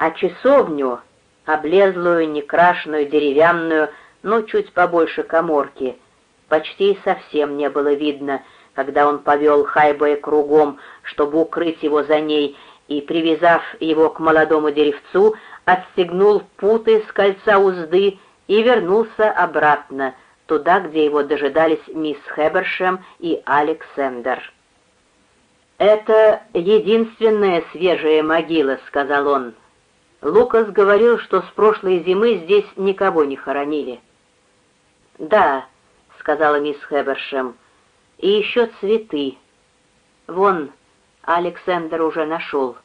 а часовню, облезлую, некрашенную, деревянную, но чуть побольше коморки, почти совсем не было видно, когда он повел Хайбоя кругом, чтобы укрыть его за ней, и, привязав его к молодому деревцу, отстегнул путы с кольца узды и вернулся обратно, туда, где его дожидались мисс Хебершем и Александр. «Это единственная свежая могила», — сказал он. Лукас говорил, что с прошлой зимы здесь никого не хоронили. «Да», — сказала мисс Хебершем, — «и еще цветы. Вон, Александр уже нашел».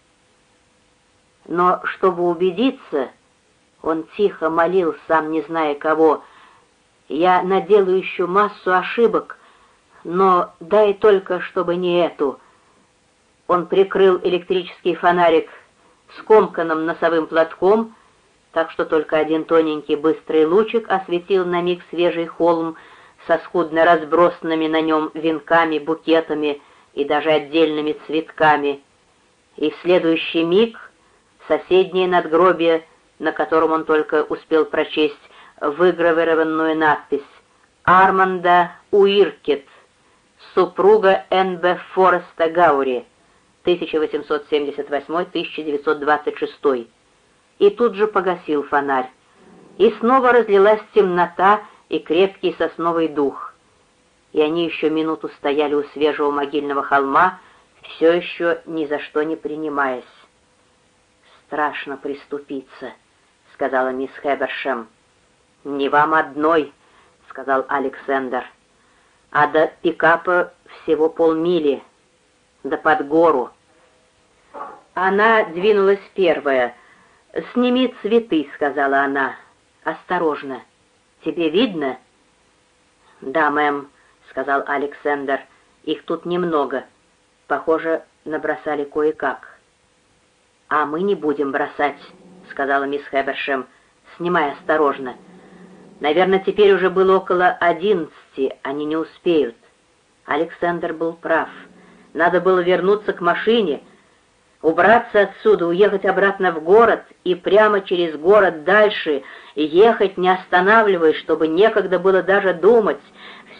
Но, чтобы убедиться, он тихо молил, сам не зная кого, «Я наделаю еще массу ошибок, но дай только, чтобы не эту». Он прикрыл электрический фонарик скомканным носовым платком, так что только один тоненький быстрый лучик осветил на миг свежий холм со скудно разбросанными на нем венками, букетами и даже отдельными цветками. И в следующий миг соседнее надгробие, на котором он только успел прочесть выгравированную надпись «Арманда Уиркет, супруга Н.Б. Фореста Гаури, 1878-1926», и тут же погасил фонарь. И снова разлилась темнота и крепкий сосновый дух. И они еще минуту стояли у свежего могильного холма, все еще ни за что не принимаясь страшно приступиться», — сказала мисс Хебершем. «Не вам одной», — сказал Александр. «А до пикапа всего полмили, да под гору». Она двинулась первая. «Сними цветы», — сказала она. «Осторожно. Тебе видно?» «Да, мэм», — сказал Александр. «Их тут немного. Похоже, набросали кое-как». «А мы не будем бросать», — сказала мисс Хебершем. «Снимай осторожно. Наверное, теперь уже было около одиннадцати, они не успеют». Александр был прав. Надо было вернуться к машине, убраться отсюда, уехать обратно в город и прямо через город дальше, ехать не останавливаясь, чтобы некогда было даже думать.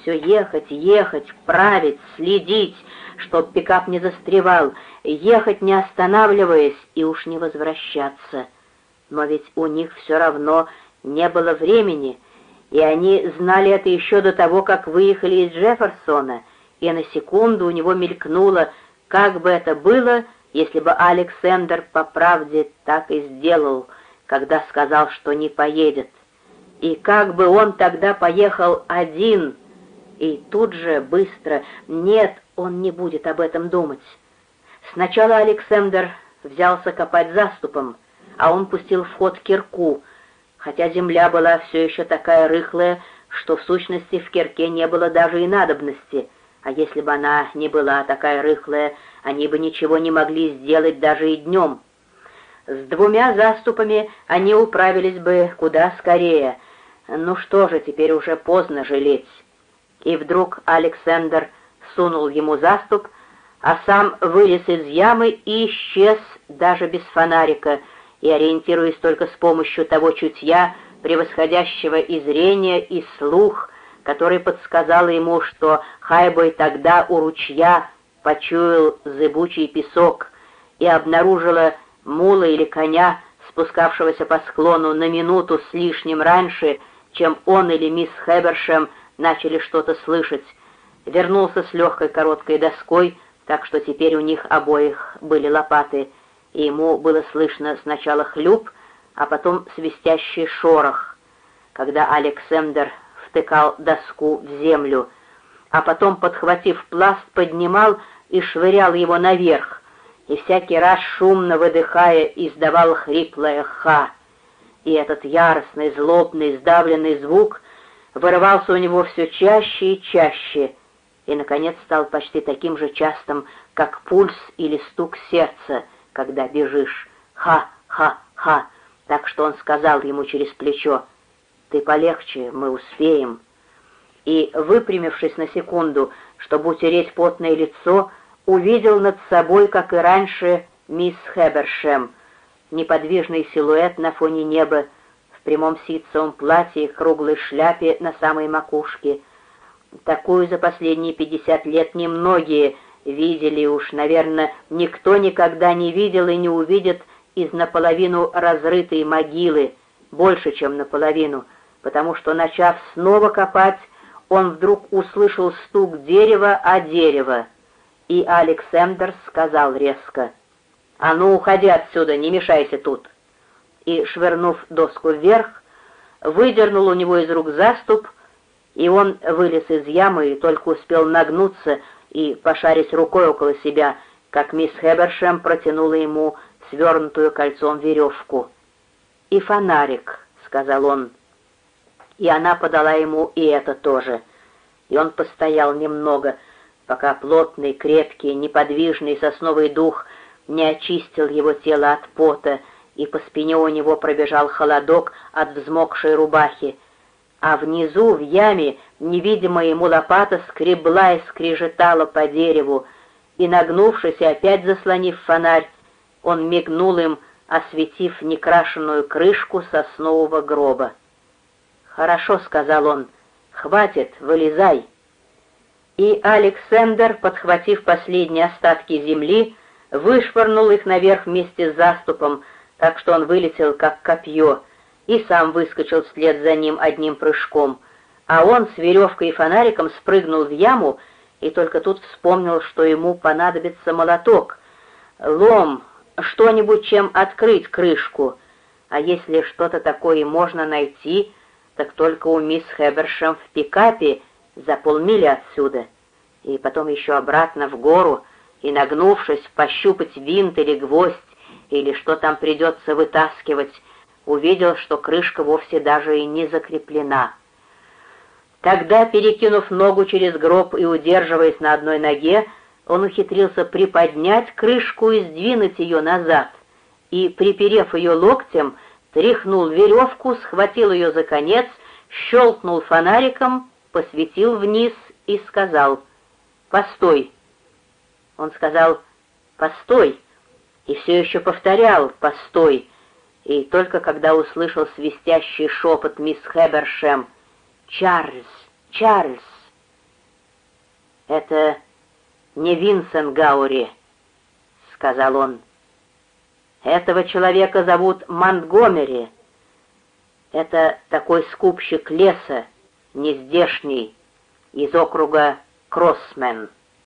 Все ехать, ехать, править, следить, чтоб пикап не застревал, ехать не останавливаясь и уж не возвращаться. Но ведь у них все равно не было времени, и они знали это еще до того, как выехали из Джефферсона, и на секунду у него мелькнуло, как бы это было, если бы Александр по правде так и сделал, когда сказал, что не поедет. И как бы он тогда поехал один, и тут же быстро «нет, он не будет об этом думать». Сначала Александр взялся копать заступом, а он пустил в ход кирку, хотя земля была все еще такая рыхлая, что в сущности в кирке не было даже и надобности, а если бы она не была такая рыхлая, они бы ничего не могли сделать даже и днем. С двумя заступами они управились бы куда скорее. Ну что же, теперь уже поздно жалеть. И вдруг Александр сунул ему заступ, а сам вылез из ямы и исчез даже без фонарика, и ориентируясь только с помощью того чутья, превосходящего и зрение, и слух, который подсказал ему, что Хайбой тогда у ручья почуял зыбучий песок и обнаружила мула или коня, спускавшегося по склону на минуту с лишним раньше, чем он или мисс Хебершем начали что-то слышать, вернулся с легкой короткой доской, так что теперь у них обоих были лопаты, и ему было слышно сначала хлюп, а потом свистящий шорох, когда Александр втыкал доску в землю, а потом, подхватив пласт, поднимал и швырял его наверх, и всякий раз шумно выдыхая издавал хриплое «ха». И этот яростный, злобный, сдавленный звук вырывался у него все чаще и чаще — и, наконец, стал почти таким же частым, как пульс или стук сердца, когда бежишь. «Ха-ха-ха!» Так что он сказал ему через плечо, «Ты полегче, мы успеем». И, выпрямившись на секунду, чтобы утереть потное лицо, увидел над собой, как и раньше, мисс Хебершем, неподвижный силуэт на фоне неба, в прямом ситцевом платье и круглой шляпе на самой макушке. Такую за последние пятьдесят лет немногие видели уж, наверное, никто никогда не видел и не увидит из наполовину разрытой могилы, больше, чем наполовину, потому что, начав снова копать, он вдруг услышал стук дерева о дерево, и Александр сказал резко, «А ну, уходи отсюда, не мешайся тут!» И, швырнув доску вверх, выдернул у него из рук заступ, и он вылез из ямы и только успел нагнуться и пошарить рукой около себя, как мисс Хебершем протянула ему свернутую кольцом веревку. «И фонарик», — сказал он, и она подала ему и это тоже. И он постоял немного, пока плотный, крепкий, неподвижный сосновый дух не очистил его тело от пота, и по спине у него пробежал холодок от взмокшей рубахи, а внизу, в яме, невидимая ему лопата скребла и скрежетала по дереву, и, нагнувшись и опять заслонив фонарь, он мигнул им, осветив некрашенную крышку соснового гроба. «Хорошо», — сказал он, — «хватит, вылезай». И Александр, подхватив последние остатки земли, вышвырнул их наверх вместе с заступом, так что он вылетел как копье, и сам выскочил вслед за ним одним прыжком, а он с веревкой и фонариком спрыгнул в яму и только тут вспомнил, что ему понадобится молоток, лом, что-нибудь, чем открыть крышку, а если что-то такое можно найти — так только у мисс Хебершем в пикапе за полмили отсюда, и потом еще обратно в гору, и, нагнувшись, пощупать винт или гвоздь, или что там придется вытаскивать, увидел, что крышка вовсе даже и не закреплена. Тогда, перекинув ногу через гроб и удерживаясь на одной ноге, он ухитрился приподнять крышку и сдвинуть ее назад, и, приперев ее локтем, тряхнул веревку, схватил ее за конец, щелкнул фонариком, посветил вниз и сказал «Постой!». Он сказал «Постой!» и все еще повторял «Постой!». И только когда услышал свистящий шепот мисс Хебершем «Чарльз! Чарльз!» «Это не Винсент Гаури», — сказал он. Этого человека зовут Монтгомери. Это такой скупщик леса, нездешний, из округа Кроссмен.